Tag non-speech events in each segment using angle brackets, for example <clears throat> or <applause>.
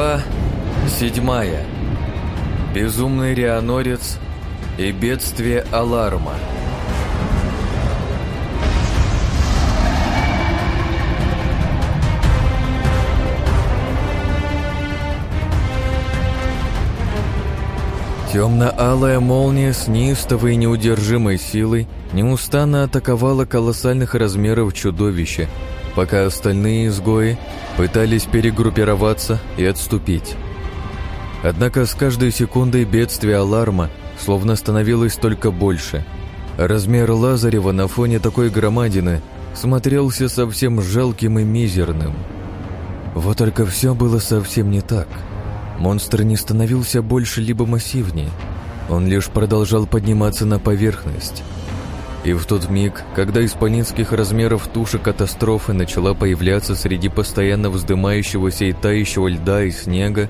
Глава седьмая. Безумный Рианорец и бедствие Аларма. Темно-алая молния с неистовой и неудержимой силой неустанно атаковала колоссальных размеров чудовища, пока остальные изгои пытались перегруппироваться и отступить. Однако с каждой секундой бедствие аларма словно становилось только больше. Размер Лазарева на фоне такой громадины смотрелся совсем жалким и мизерным. Вот только все было совсем не так – Монстр не становился больше либо массивнее, он лишь продолжал подниматься на поверхность. И в тот миг, когда исполинских размеров туша катастрофы начала появляться среди постоянно вздымающегося и тающего льда и снега,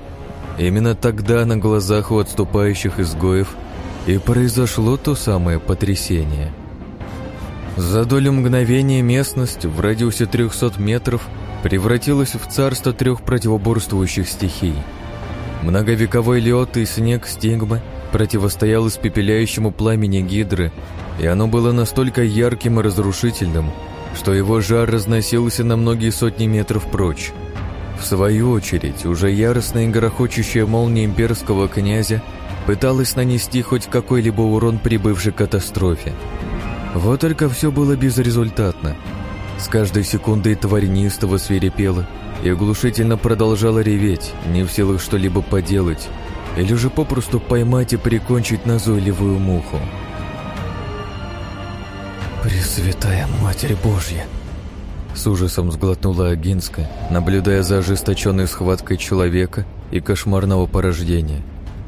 именно тогда на глазах у отступающих изгоев и произошло то самое потрясение. За долю мгновения местность в радиусе 300 метров превратилась в царство трех противоборствующих стихий – Многовековой лед и снег стигмы противостоял испепеляющему пламени гидры, и оно было настолько ярким и разрушительным, что его жар разносился на многие сотни метров прочь. В свою очередь, уже яростная и грохочущая молния имперского князя пыталась нанести хоть какой-либо урон прибывшей катастрофе. Вот только все было безрезультатно. С каждой секундой тварь неистово свирепела, и оглушительно продолжала реветь, не в силах что-либо поделать, или же попросту поймать и прикончить назойливую муху. «Пресвятая Матерь Божья!» С ужасом сглотнула Агинская, наблюдая за ожесточенной схваткой человека и кошмарного порождения.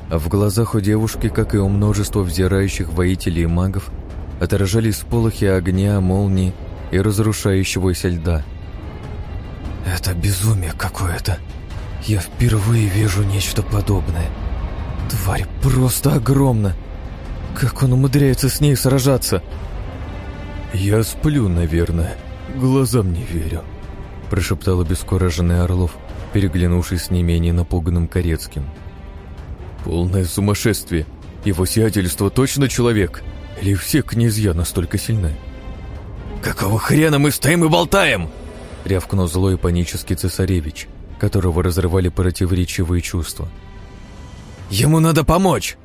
А в глазах у девушки, как и у множества взирающих воителей и магов, отражались сполохи огня, молнии и разрушающегося льда – это безумие какое-то. Я впервые вижу нечто подобное. Тварь просто огромна. Как он умудряется с ней сражаться? Я сплю, наверное. Глазам не верю. Прошептал обескураженный Орлов, переглянувшись с не менее напуганным Корецким. Полное сумасшествие. Его сиятельство точно человек? Или все князья настолько сильны? «Какого хрена мы стоим и болтаем?» — рявкнул злой панический цесаревич, которого разрывали противоречивые чувства. «Ему надо помочь!»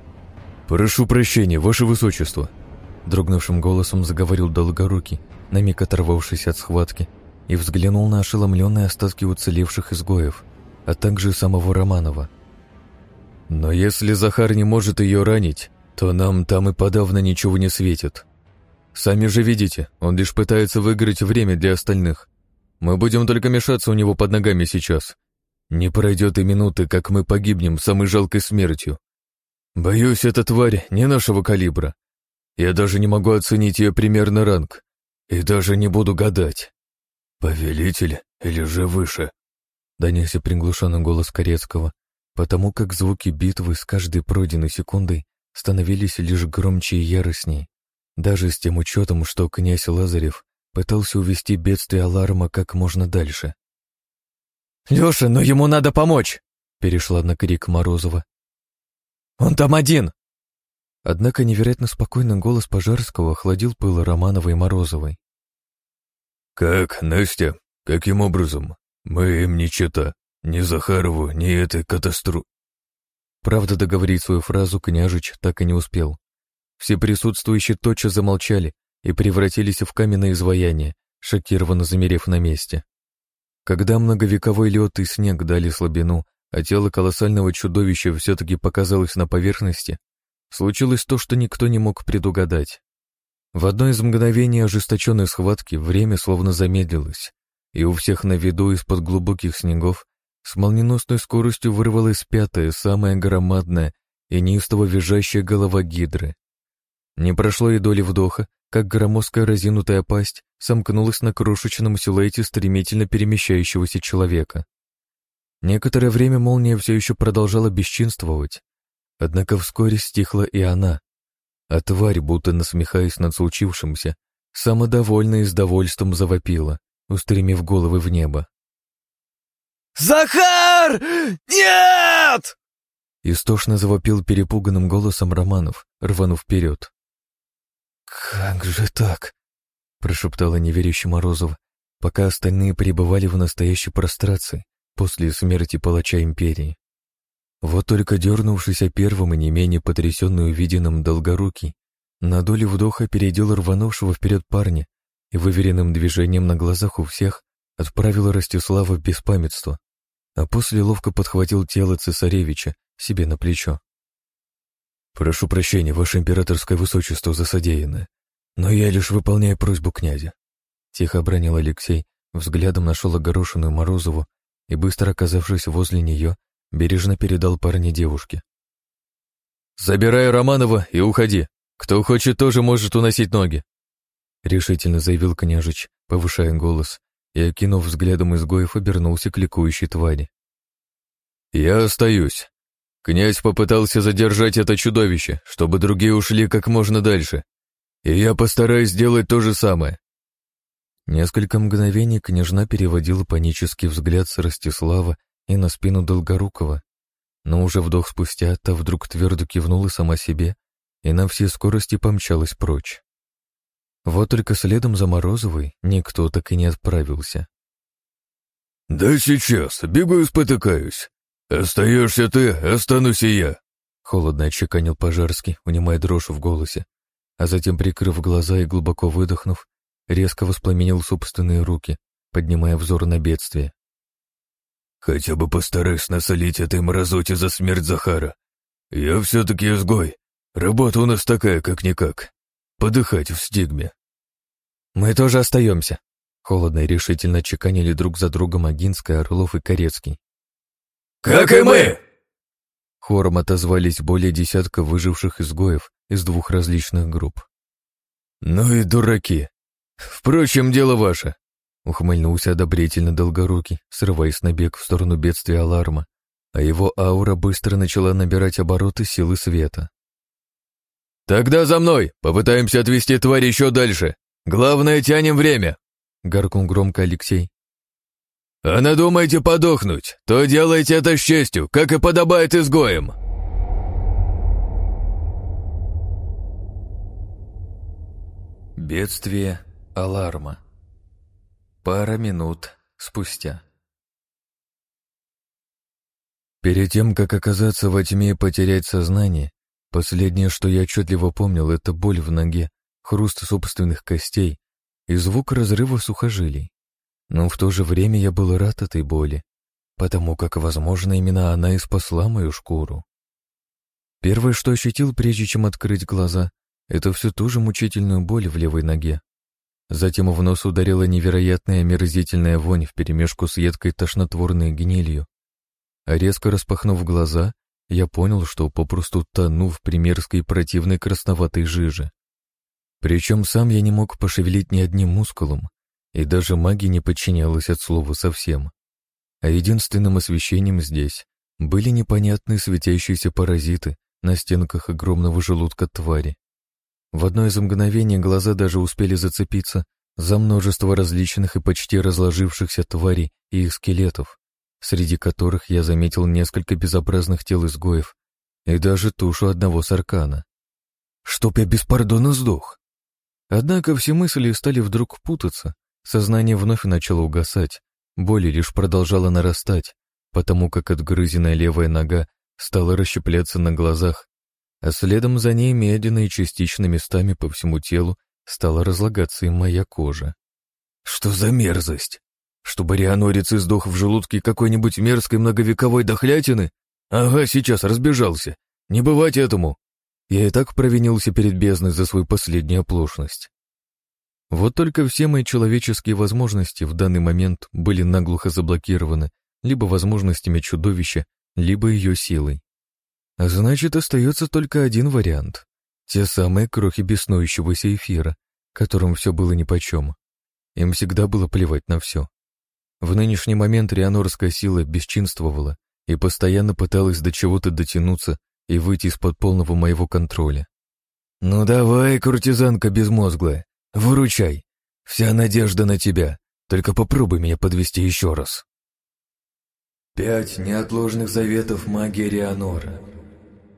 «Прошу прощения, ваше высочество!» Дрогнувшим голосом заговорил Долгорукий, на миг оторвавшись от схватки, и взглянул на ошеломленные остатки уцелевших изгоев, а также самого Романова. «Но если Захар не может ее ранить, то нам там и подавно ничего не светит. Сами же видите, он лишь пытается выиграть время для остальных, мы будем только мешаться у него под ногами сейчас. Не пройдет и минуты, как мы погибнем самой жалкой смертью. Боюсь, эта тварь не нашего калибра. Я даже не могу оценить ее примерный ранг. И даже не буду гадать. Повелитель или же выше? Донесся приглушенный голос Корецкого, потому как звуки битвы с каждой пройденной секундой становились лишь громче и яростней, даже с тем учетом, что князь Лазарев пытался увести бедствие аларма как можно дальше. «Леша, но ему надо помочь!» — перешла на крик Морозова. «Он там один!» Однако невероятно спокойный голос Пожарского охладил пыл Романовой и Морозовой. «Как, Настя? Каким образом? Мы им не чета. Ни Захарову, ни этой катастру...» Правда, договорить свою фразу княжич так и не успел. Все присутствующие тотчас замолчали, и превратились в каменное изваяние, шокированно замерев на месте. Когда многовековой лед и снег дали слабину, а тело колоссального чудовища все-таки показалось на поверхности, случилось то, что никто не мог предугадать. В одно из мгновений ожесточенной схватки время словно замедлилось, и у всех на виду из-под глубоких снегов с молниеносной скоростью вырвалась пятая, самая громадная и неистово визжащая голова гидры. Не прошло и доли вдоха, как громоздкая разинутая пасть сомкнулась на крошечном силуэте стремительно перемещающегося человека. Некоторое время молния все еще продолжала бесчинствовать, однако вскоре стихла и она, а тварь, будто насмехаясь над случившимся, самодовольно и с довольством завопила, устремив головы в небо. «Захар!» Захар! Нет!» Истошно завопил перепуганным голосом Романов, рванув вперед. «Как же так?» — прошептала неверящая Морозова, пока остальные пребывали в настоящей прострации после смерти палача империи. Вот только дернувшийся первым и не менее потрясенный увиденным долгорукий, на долю вдоха перейдел рванувшего вперед парня и выверенным движением на глазах у всех отправил Ростислава в беспамятство, а после ловко подхватил тело цесаревича себе на плечо. «Прошу прощения, ваше императорское высочество, за содеянное, но я лишь выполняю просьбу князя», — тихо обронил Алексей, взглядом нашел огорошенную Морозову и, быстро оказавшись возле нее, бережно передал парня девушке. «Забирай Романова и уходи. Кто хочет, тоже может уносить ноги», — решительно заявил княжич, повышая голос, и, окинув взглядом изгоев, обернулся к ликующей твари. «Я остаюсь. Князь попытался задержать это чудовище, чтобы другие ушли как можно дальше, и я постараюсь сделать то же самое». Несколько мгновений княжна переводила панический взгляд с Ростислава и на спину Долгорукова, но уже вдох спустя та вдруг твердо кивнула сама себе и на всей скорости помчалась прочь. Вот только следом за Морозовой никто так и не отправился. «Да сейчас, бегу и спотыкаюсь. Остаешься ты, останусь и я», — холодно отчеканил Пожарский, унимая дрожь в голосе, а затем, прикрыв глаза и глубоко выдохнув, резко воспламенил собственные руки, поднимая взор на бедствие. Хотя бы постараюсь насолить этой мразоте за смерть Захара. Я все-таки изгой. Работа у нас такая, как-никак. Подыхать в стигме. Мы тоже остаемся. Холодно и решительно чеканили друг за другом Агинская, Орлов и Корецкий. «Как и мы!» Хором отозвались более десятка выживших изгоев из двух различных групп. «Ну и дураки. Впрочем, дело ваше. Ухмыльнулся одобрительно Долгорукий, срываясь на бег в сторону бедствия аларма, а его аура быстро начала набирать обороты силы света. «Тогда за мной! Попытаемся отвести тварь еще дальше! Главное, тянем время!» — гаркнул громко Алексей. «А надумайте подохнуть, то делайте это с честью, как и подобает изгоям!» Бедствие аларма Пара минут спустя. Перед тем, как оказаться во тьме и потерять сознание, последнее, что я отчетливо помнил, это боль в ноге, хруст собственных костей и звук разрыва сухожилий. Но в то же время я был рад этой боли, потому как, возможно, именно она и спасла мою шкуру. Первое, что ощутил, прежде чем открыть глаза, это всю ту же мучительную боль в левой ноге. Затем в нос ударила невероятная омерзительная вонь вперемешку с едкой тошнотворной гнилью. А резко распахнув глаза, я понял, что попросту тону в примерской противной красноватой жиже. Причем сам я не мог пошевелить ни одним мускулом, и даже магия не подчинялась от слова совсем. А единственным освещением здесь были непонятные светящиеся паразиты на стенках огромного желудка твари. В одно из мгновений глаза даже успели зацепиться за множество различных и почти разложившихся тварей и их скелетов, среди которых я заметил несколько безобразных тел изгоев и даже тушу одного саркана. Чтоб я без пардона сдох! Однако все мысли стали вдруг путаться, сознание вновь начало угасать, боль лишь продолжала нарастать, потому как отгрызенная левая нога стала расщепляться на глазах, а следом за ней медленно и частично местами по всему телу стала разлагаться и моя кожа. Что за мерзость? Чтобы рианорец издох в желудке какой-нибудь мерзкой многовековой дохлятины? Ага, сейчас разбежался. Не бывать этому. Я и так провинился перед бездной за свою последнюю оплошность. Вот только все мои человеческие возможности в данный момент были наглухо заблокированы либо возможностями чудовища, либо ее силой. А значит, остается только один вариант. Те самые крохи беснующегося эфира, которым все было нипочем. Им всегда было плевать на все. В нынешний момент рианорская сила бесчинствовала и постоянно пыталась до чего-то дотянуться и выйти из-под полного моего контроля. «Ну давай, куртизанка безмозглая, выручай. Вся надежда на тебя. Только попробуй меня подвести еще раз». Пять неотложных заветов магии Рианора.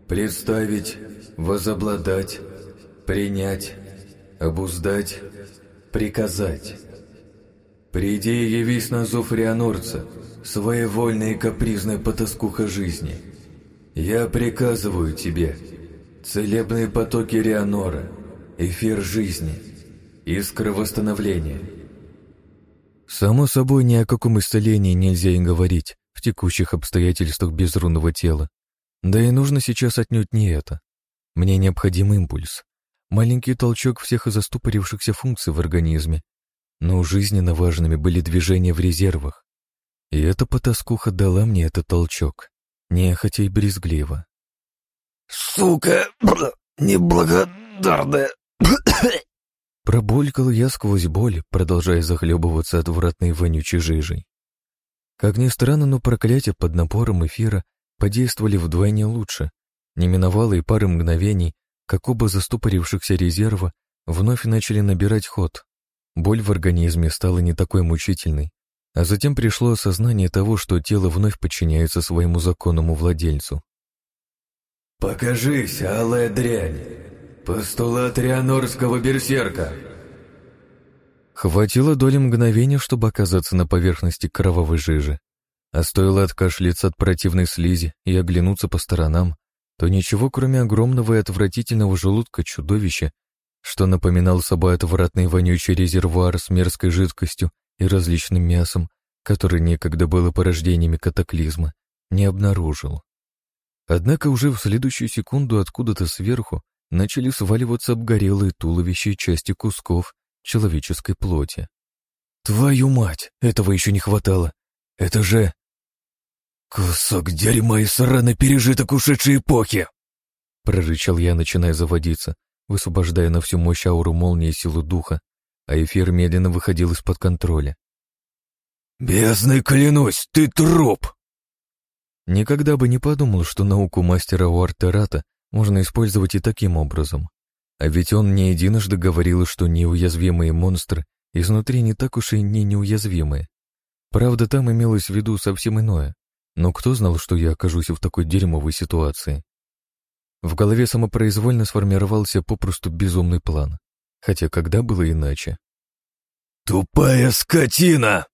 Представить, возобладать, принять, обуздать, приказать. Приди и явись на зов Рианорца, своевольная и капризная потаскуха жизни. Я приказываю тебе, целебные потоки Рианора, эфир жизни, искра восстановления. Само собой, ни о каком исцелении нельзя и говорить в текущих обстоятельствах безрунного тела. Да и нужно сейчас отнюдь не это. Мне необходим импульс. Маленький толчок всех заступорившихся функций в организме. Но жизненно важными были движения в резервах. И эта потаскуха дала мне этот толчок. Нехотя и брезгливо. «Сука! <clears throat> Неблагодарная!» Пробулькал я сквозь боль, продолжая захлебываться отвратной вонючей жижей. Как ни странно, но проклятия под напором эфира подействовали вдвойне лучше. Не миновало и пары мгновений, как оба застопорившихся резерва вновь начали набирать ход. Боль в организме стала не такой мучительной, а затем пришло осознание того, что тело вновь подчиняется своему законному владельцу. «Покажись, алая дрянь! Постулат Рианорского берсерка!» Хватило доли мгновения, чтобы оказаться на поверхности кровавой жижи. А стоило откашляться от противной слизи и оглянуться по сторонам, то ничего, кроме огромного и отвратительного желудка чудовища, что напоминал собой отвратный вонючий резервуар с мерзкой жидкостью и различным мясом, который некогда было порождениями катаклизма, не обнаружил. Однако уже в следующую секунду откуда-то сверху начали сваливаться обгорелые туловища и части кусков, человеческой плоти. Твою мать, этого еще не хватало. Это же... «Кусок дерьма и сраный пережиток ушедшей эпохи!» Прорычал я, начиная заводиться, высвобождая на всю мощь ауру молнии и силу духа, а эфир медленно выходил из-под контроля. «Бездной клянусь, ты труп!» Никогда бы не подумал, что науку мастера Уартерата можно использовать и таким образом. А ведь он не единожды говорил, что неуязвимые монстры изнутри не так уж и не неуязвимые. Правда, там имелось в виду совсем иное. Но кто знал, что я окажусь в такой дерьмовой ситуации? В голове самопроизвольно сформировался попросту безумный план. Хотя когда было иначе? «Тупая скотина!»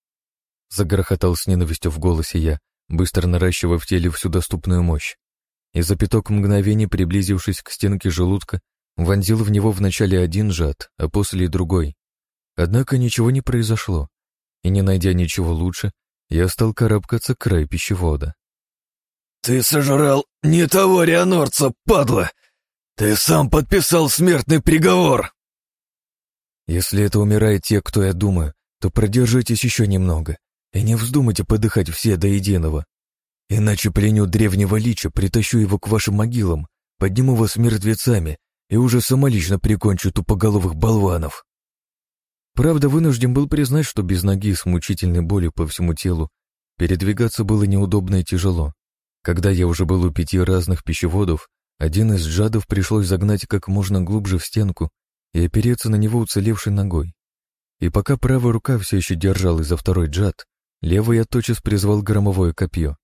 Загрохотал с ненавистью в голосе я, быстро наращивая в теле всю доступную мощь. И за пяток мгновений, приблизившись к стенке желудка, вонзил в него вначале один жад, а после и другой. Однако ничего не произошло, и не найдя ничего лучше, я стал карабкаться к краю пищевода. «Ты сожрал не того рианорца, падла! Ты сам подписал смертный приговор!» «Если это умирает те, кто я думаю, то продержитесь еще немного и не вздумайте подыхать все до единого. Иначе пленю древнего лича, притащу его к вашим могилам, подниму вас мертвецами и уже самолично прикончу тупоголовых болванов. Правда, вынужден был признать, что без ноги с мучительной болью по всему телу передвигаться было неудобно и тяжело. Когда я уже был у пяти разных пищеводов, один из джадов пришлось загнать как можно глубже в стенку и опереться на него уцелевшей ногой. И пока правая рука все еще держалась за второй джад, левый я тотчас призвал громовое копье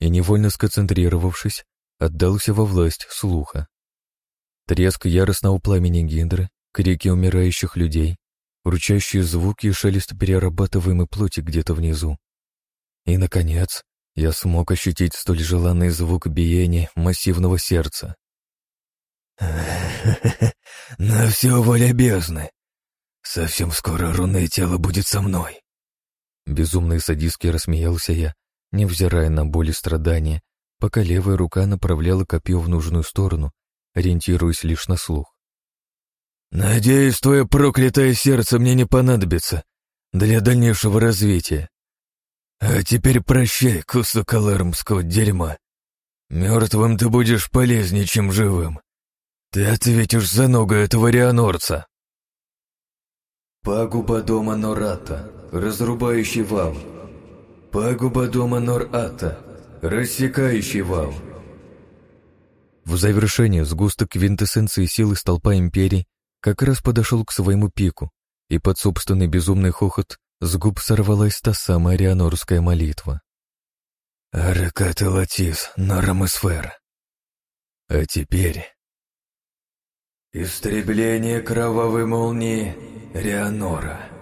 и, невольно сконцентрировавшись, отдался во власть слуха. Треск яростного пламени гидры, крики умирающих людей, ручащие звуки и шелест перерабатываемой плоти где-то внизу. И, наконец, я смог ощутить столь желанный звук биения массивного сердца. <laughs> «На все воля бездны! Совсем скоро рунное тело будет со мной!» Безумно и садистски рассмеялся я, невзирая на боль и страдания, пока левая рука направляла копье в нужную сторону, ориентируясь лишь на слух. «Надеюсь, твое проклятое сердце мне не понадобится для дальнейшего развития. А теперь прощай, кусок алармского дерьма. Мертвым ты будешь полезнее, чем живым. Ты ответишь за ногу этого рианорца». Пагуба дома Нората, разрубающий вал. Пагуба дома Нората, рассекающий вал. В завершение сгусток квинтэссенции силы столпа Империи как раз подошел к своему пику, и под собственный безумный хохот с губ сорвалась та самая рианорская молитва. Аракат и Латис, Нарамосфер. А теперь... Истребление кровавой молнии Реанора.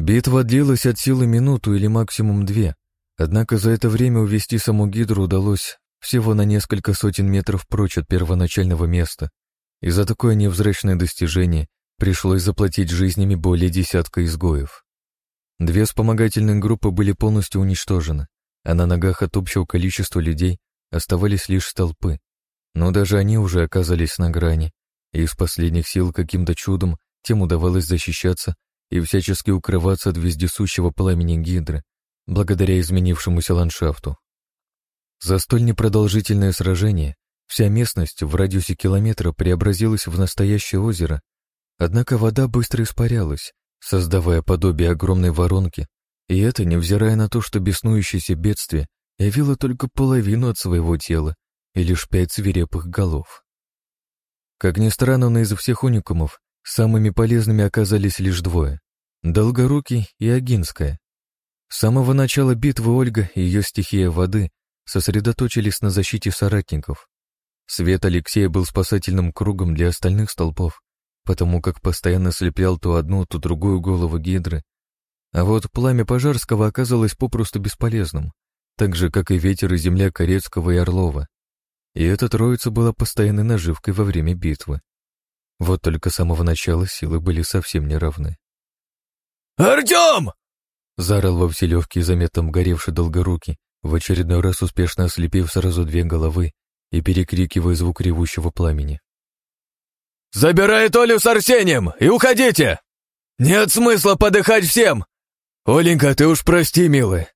Битва длилась от силы минуту или максимум две, однако за это время увести саму Гидру удалось всего на несколько сотен метров прочь от первоначального места, и за такое невзрачное достижение пришлось заплатить жизнями более десятка изгоев. Две вспомогательные группы были полностью уничтожены, а на ногах от общего количества людей оставались лишь столпы, но даже они уже оказались на грани, и из последних сил каким-то чудом тем удавалось защищаться и всячески укрываться от вездесущего пламени гидры, благодаря изменившемуся ландшафту. За столь непродолжительное сражение вся местность в радиусе километра преобразилась в настоящее озеро, однако вода быстро испарялась, создавая подобие огромной воронки, и это невзирая на то, что беснующееся бедствие явило только половину от своего тела и лишь пять свирепых голов. Как ни странно, но из всех уникумов Самыми полезными оказались лишь двое — Долгорукий и Агинская. С самого начала битвы Ольга и ее стихия воды сосредоточились на защите соратников. Свет Алексея был спасательным кругом для остальных столпов, потому как постоянно слеплял то одну, то другую голову гидры. А вот пламя Пожарского оказалось попросту бесполезным, так же, как и ветер и земля Корецкого и Орлова. И эта троица была постоянной наживкой во время битвы. Вот только с самого начала силы были совсем неравны. «Артем!» — заорал во все легкие заметно горевший долгорукий, в очередной раз успешно ослепив сразу две головы и перекрикивая звук ревущего пламени. «Забирай Толю с Арсением и уходите! Нет смысла подыхать всем! Оленька, ты уж прости, милая!»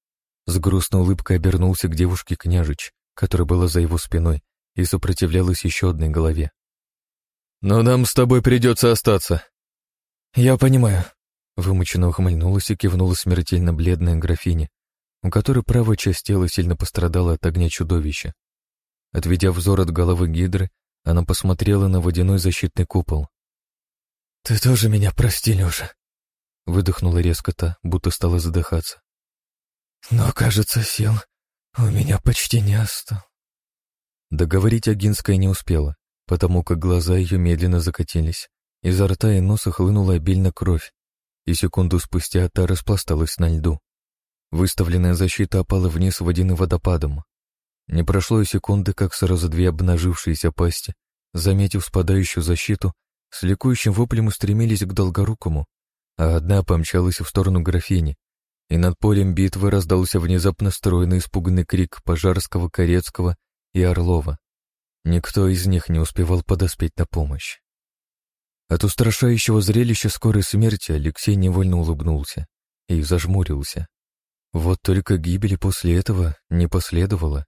С грустной улыбкой обернулся к девушке княжич, которая была за его спиной и сопротивлялась еще одной голове. Но нам с тобой придется остаться. Я понимаю. Вымученно ухмыльнулась и кивнула смертельно бледная графиня, у которой правая часть тела сильно пострадала от огня чудовища. Отведя взор от головы гидры, она посмотрела на водяной защитный купол. «Ты тоже меня прости, Лёша», — выдохнула резко та, будто стала задыхаться. «Но, кажется, сил у меня почти не осталось». Договорить Агинская не успела потому как глаза ее медленно закатились. Изо рта и носа хлынула обильно кровь, и секунду спустя та распласталась на льду. Выставленная защита опала вниз водяным водопадом. Не прошло и секунды, как сразу две обнажившиеся пасти, заметив спадающую защиту, с ликующим воплем устремились к Долгорукому, а одна помчалась в сторону графини, и над полем битвы раздался внезапно стройный испуганный крик Пожарского, Корецкого и Орлова. Никто из них не успевал подоспеть на помощь. От устрашающего зрелища скорой смерти Алексей невольно улыбнулся и зажмурился. Вот только гибели после этого не последовало.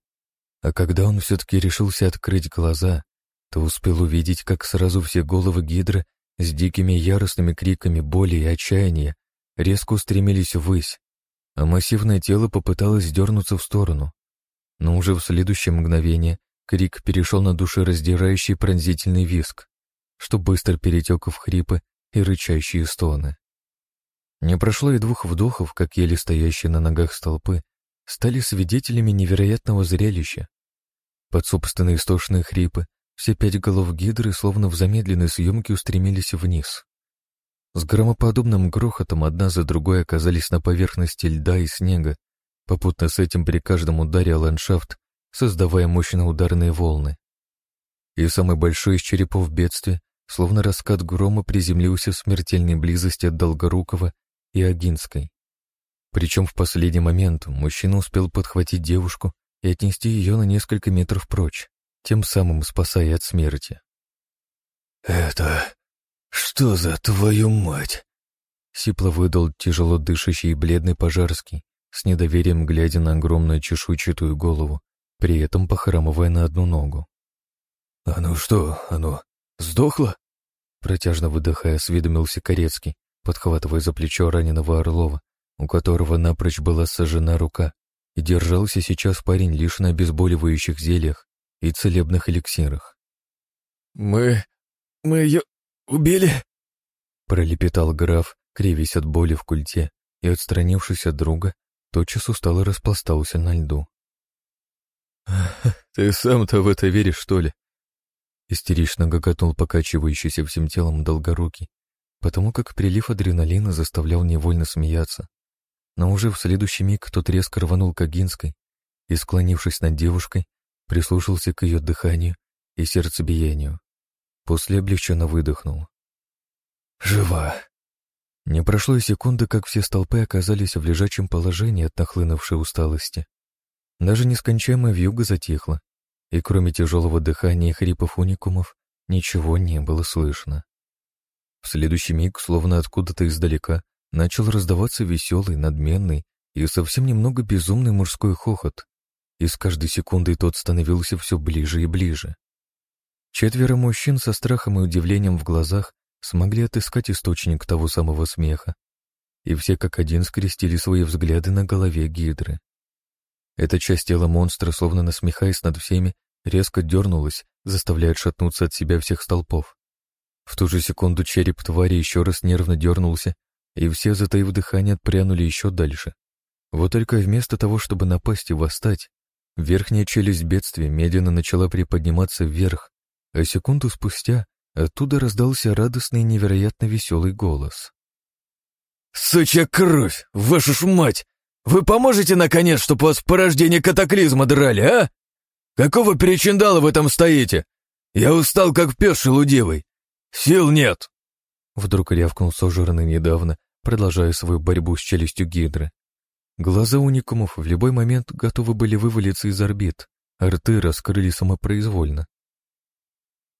А когда он все-таки решился открыть глаза, то успел увидеть, как сразу все головы гидры с дикими яростными криками боли и отчаяния резко устремились ввысь, а массивное тело попыталось дернуться в сторону. Но уже в следующее мгновение Крик перешел на душераздирающий пронзительный виск, что быстро перетек в хрипы и рычащие стоны. Не прошло и двух вдохов, как еле стоящие на ногах столпы, стали свидетелями невероятного зрелища. Под собственные истошные хрипы все пять голов гидры, словно в замедленной съемке, устремились вниз. С громоподобным грохотом одна за другой оказались на поверхности льда и снега, попутно с этим при каждом ударе ландшафт создавая мощные ударные волны. И самый большой из черепов бедствия, словно раскат грома, приземлился в смертельной близости от Долгорукова и Агинской. Причем в последний момент мужчина успел подхватить девушку и отнести ее на несколько метров прочь, тем самым спасая от смерти. «Это... что за твою мать?» Сипло выдал тяжело дышащий и бледный Пожарский, с недоверием глядя на огромную чешуйчатую голову, при этом похрамывая на одну ногу. «А ну что, оно сдохло?» Протяжно выдыхая, осведомился Корецкий, подхватывая за плечо раненого Орлова, у которого напрочь была сожжена рука, и держался сейчас парень лишь на обезболивающих зельях и целебных эликсирах. «Мы... мы ее убили?» Пролепетал граф, кривясь от боли в культе, и, отстранившись от друга, тотчас устало распластался на льду. «Ты сам-то в это веришь, что ли?» Истерично гоготнул покачивающийся всем телом долгорукий, потому как прилив адреналина заставлял невольно смеяться. Но уже в следующий миг тот резко рванул к Агинской и, склонившись над девушкой, прислушался к ее дыханию и сердцебиению. После облегченно выдохнул. «Жива!» Не прошло и секунды, как все столпы оказались в лежачем положении от нахлынувшей усталости. Даже нескончаемая вьюга затихла, и кроме тяжелого дыхания и хрипов уникумов ничего не было слышно. В следующий миг, словно откуда-то издалека, начал раздаваться веселый, надменный и совсем немного безумный мужской хохот, и с каждой секундой тот становился все ближе и ближе. Четверо мужчин со страхом и удивлением в глазах смогли отыскать источник того самого смеха, и все как один скрестили свои взгляды на голове Гидры. Эта часть тела монстра, словно насмехаясь над всеми, резко дернулась, заставляя шатнуться от себя всех столпов. В ту же секунду череп твари еще раз нервно дернулся, и все, затаив дыхание, отпрянули еще дальше. Вот только вместо того, чтобы напасть и восстать, верхняя челюсть бедствия медленно начала приподниматься вверх, а секунду спустя Оттуда раздался радостный невероятно веселый голос. «Сучья кровь! Вашу ж мать! Вы поможете, наконец, чтоб вас порождение катаклизма драли, а? Какого перечиндала в этом стоите? Я устал, как пес шелудивый. Сил нет!» Вдруг рявкнул сожранный недавно, продолжая свою борьбу с челюстью гидры. Глаза уникумов в любой момент готовы были вывалиться из орбит, а рты раскрыли самопроизвольно.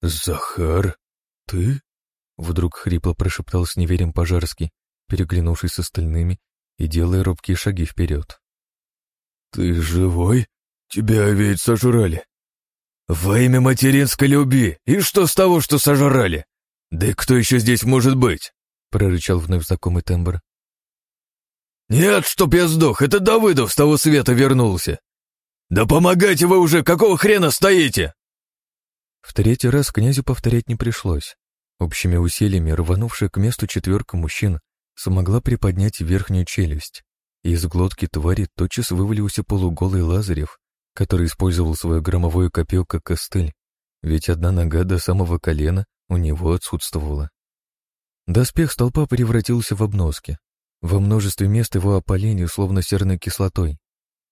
«Захар!» «Ты?» — вдруг хрипло прошептал с неверием Пожарский, переглянувшись с остальными и делая робкие шаги вперед. «Ты живой? Тебя ведь сожрали. Во имя материнской любви, и что с того, что сожрали? Да и кто еще здесь может быть?» — прорычал вновь знакомый тембр. «Нет, чтоб я сдох, это Давыдов с того света вернулся. Да помогайте вы уже, какого хрена стоите?» В третий раз князю повторять не пришлось. Общими усилиями, рванувшая к месту четверка мужчин, смогла приподнять верхнюю челюсть, и из глотки твари тотчас вывалился полуголый Лазарев, который использовал свое громовое копье как костыль, ведь одна нога до самого колена у него отсутствовала. Доспех столпа превратился в обноски. Во множестве мест его опалили словно серной кислотой.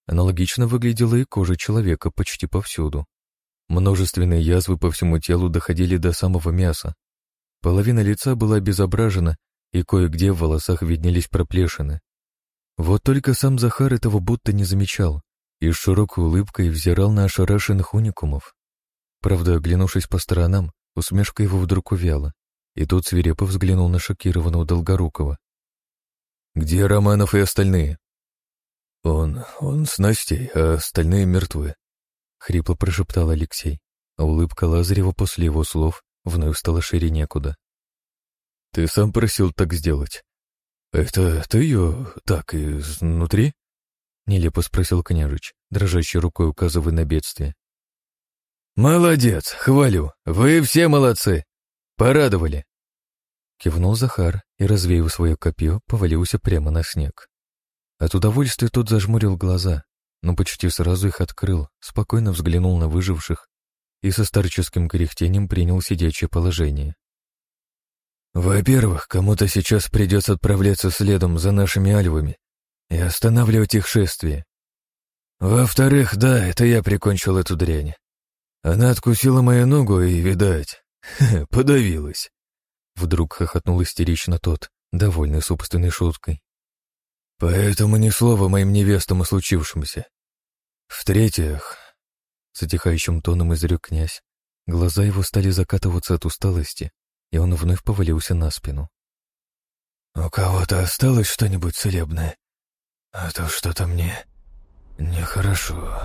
Аналогично выглядела и кожа человека почти повсюду. Множественные язвы по всему телу доходили до самого мяса. Половина лица была обезображена, и кое-где в волосах виднелись проплешины. Вот только сам Захар этого будто не замечал и с широкой улыбкой взирал на ошарашенных уникумов. Правда, оглянувшись по сторонам, усмешка его вдруг увяла, и тут свирепо взглянул на шокированного Долгорукова. «Где Романов и остальные?» «Он... он с Настей, а остальные мертвы», хрипло прошептал Алексей, а улыбка Лазарева после его слов вновь стала шире некуда. «Ты сам просил так сделать. Это ты ее так изнутри?» Нелепо спросил княжич, дрожащей рукой указывая на бедствие. «Молодец, хвалю, вы все молодцы. Порадовали». Кивнул Захар и, развеяв свое копье, повалился прямо на снег. От удовольствия тот зажмурил глаза, но почти сразу их открыл, спокойно взглянул на выживших и со старческим кряхтением принял сидячее положение. «Во-первых, кому-то сейчас придется отправляться следом за нашими альвами и останавливать их шествие. Во-вторых, да, это я прикончил эту дрянь. Она откусила мою ногу и, видать, <laughs> подавилась». Вдруг хохотнул истерично тот, довольный собственной шуткой. «Поэтому ни слова моим невестам о случившемся. В-третьих, затихающим тоном изрек князь, глаза его стали закатываться от усталости, и он вновь повалился на спину. «У кого-то осталось что-нибудь целебное? А то что-то мне нехорошо».